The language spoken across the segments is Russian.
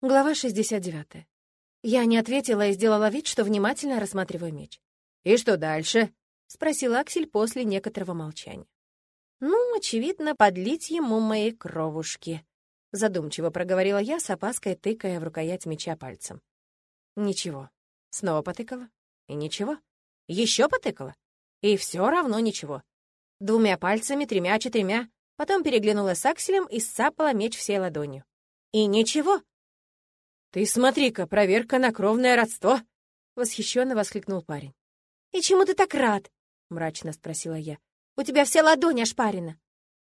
Глава 69. Я не ответила и сделала вид, что внимательно рассматриваю меч. «И что дальше?» — спросил Аксель после некоторого молчания. «Ну, очевидно, подлить ему моей кровушки», — задумчиво проговорила я, с опаской тыкая в рукоять меча пальцем. «Ничего». Снова потыкала. И ничего. Еще потыкала. И все равно ничего. Двумя пальцами, тремя, четырьмя. Потом переглянулась с Акселем и сцапала меч всей ладонью. И ничего. «Ты смотри-ка, проверка на кровное родство!» — восхищенно воскликнул парень. «И чему ты так рад?» — мрачно спросила я. «У тебя вся ладонь ошпарена».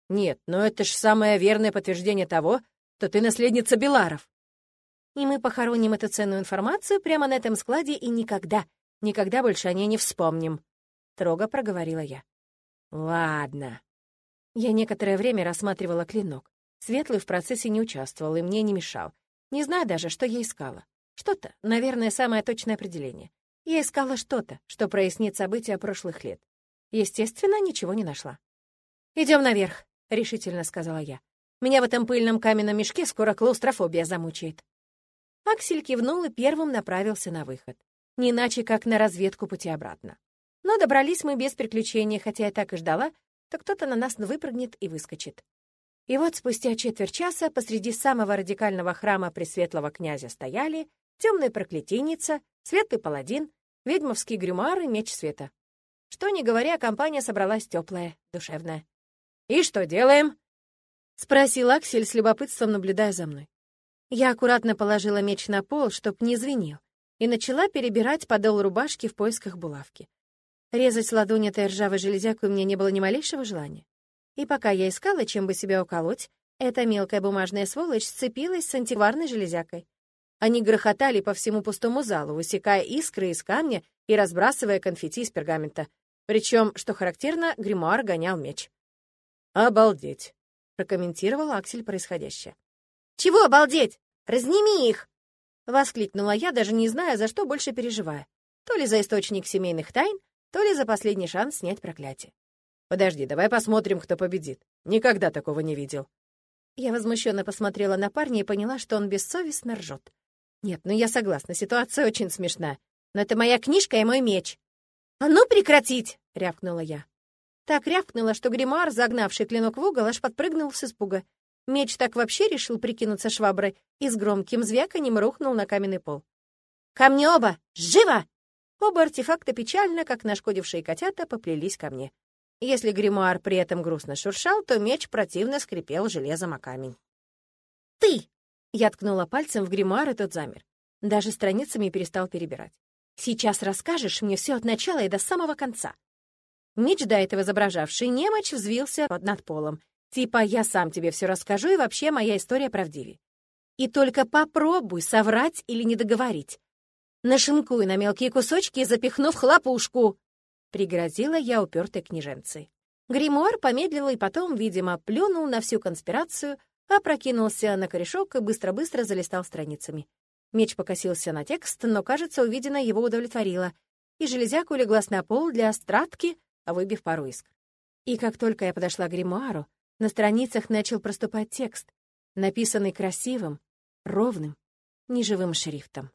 «Нет, но это ж самое верное подтверждение того, что ты наследница Беларов». «И мы похороним эту ценную информацию прямо на этом складе и никогда, никогда больше о ней не вспомним», — строго проговорила я. «Ладно». Я некоторое время рассматривала клинок. Светлый в процессе не участвовал и мне не мешал. Не знаю даже, что я искала. Что-то, наверное, самое точное определение. Я искала что-то, что прояснит события прошлых лет. Естественно, ничего не нашла. Идем наверх», — решительно сказала я. «Меня в этом пыльном каменном мешке скоро клаустрофобия замучает». Аксель кивнул и первым направился на выход. Не иначе, как на разведку пути обратно. Но добрались мы без приключений, хотя я так и ждала, то кто-то на нас выпрыгнет и выскочит. И вот спустя четверть часа посреди самого радикального храма Пресветлого князя стояли темная проклятийница, светлый паладин, ведьмовский грюмар и меч света. Что ни говоря, компания собралась теплая, душевная. «И что делаем?» — спросил Аксель с любопытством, наблюдая за мной. Я аккуратно положила меч на пол, чтоб не звенел, и начала перебирать подол рубашки в поисках булавки. Резать ладонь этой ржавой железякой у меня не было ни малейшего желания. И пока я искала, чем бы себя уколоть, эта мелкая бумажная сволочь сцепилась с антиварной железякой. Они грохотали по всему пустому залу, высекая искры из камня и разбрасывая конфетти из пергамента. Причем, что характерно, гримуар гонял меч. «Обалдеть!» — прокомментировал Аксель происходящее. «Чего обалдеть? Разними их!» — воскликнула я, даже не зная, за что больше переживая. То ли за источник семейных тайн, то ли за последний шанс снять проклятие. Подожди, давай посмотрим, кто победит. Никогда такого не видел. Я возмущенно посмотрела на парня и поняла, что он бессовестно ржет. Нет, ну я согласна, ситуация очень смешная. Но это моя книжка и мой меч. «А ну прекратить!» — рявкнула я. Так рявкнула, что гримуар, загнавший клинок в угол, аж подпрыгнул с испуга. Меч так вообще решил прикинуться шваброй и с громким звяканем рухнул на каменный пол. «Ко мне оба! Живо!» Оба артефакта печально, как нашкодившие котята, поплелись ко мне. Если гримуар при этом грустно шуршал, то меч противно скрипел железом о камень. «Ты!» — я ткнула пальцем в гримуар, и тот замер. Даже страницами перестал перебирать. «Сейчас расскажешь мне все от начала и до самого конца». Меч, до этого изображавший немочь, взвился над полом. Типа «я сам тебе все расскажу, и вообще моя история правдивее». И только попробуй соврать или не договорить. Нашинкуй на мелкие кусочки, запихнув хлопушку. — пригрозила я упертой княженцей. Гримуар помедлил и потом, видимо, плюнул на всю конспирацию, опрокинулся на корешок и быстро-быстро залистал страницами. Меч покосился на текст, но, кажется, увиденное его удовлетворило, и железяка улеглась на пол для стратки, выбив пару искр. И как только я подошла к гримуару, на страницах начал проступать текст, написанный красивым, ровным, неживым шрифтом.